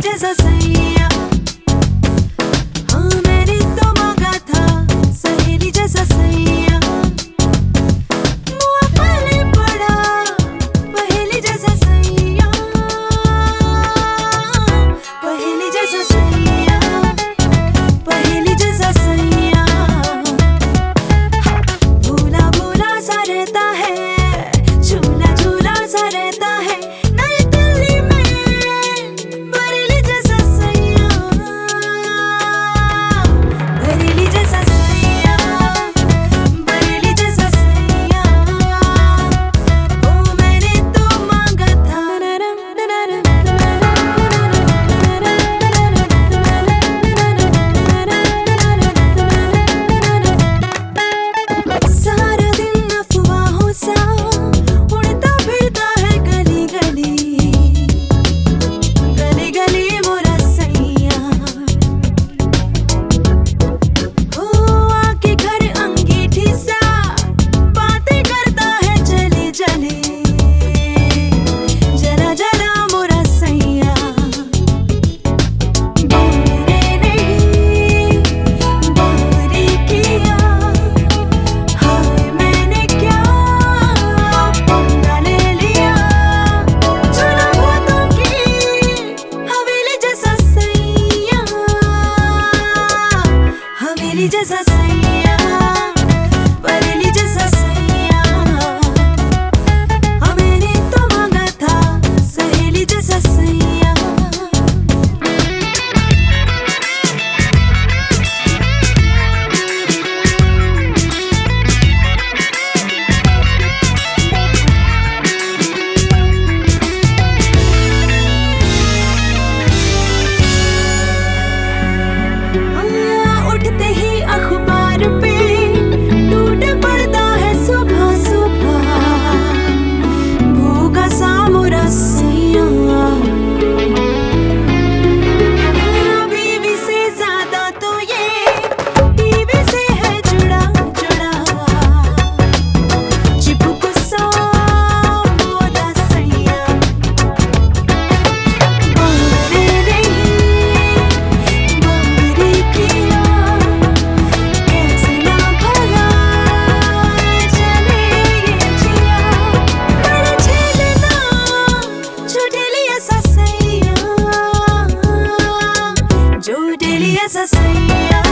just a sign. religious society. dele é.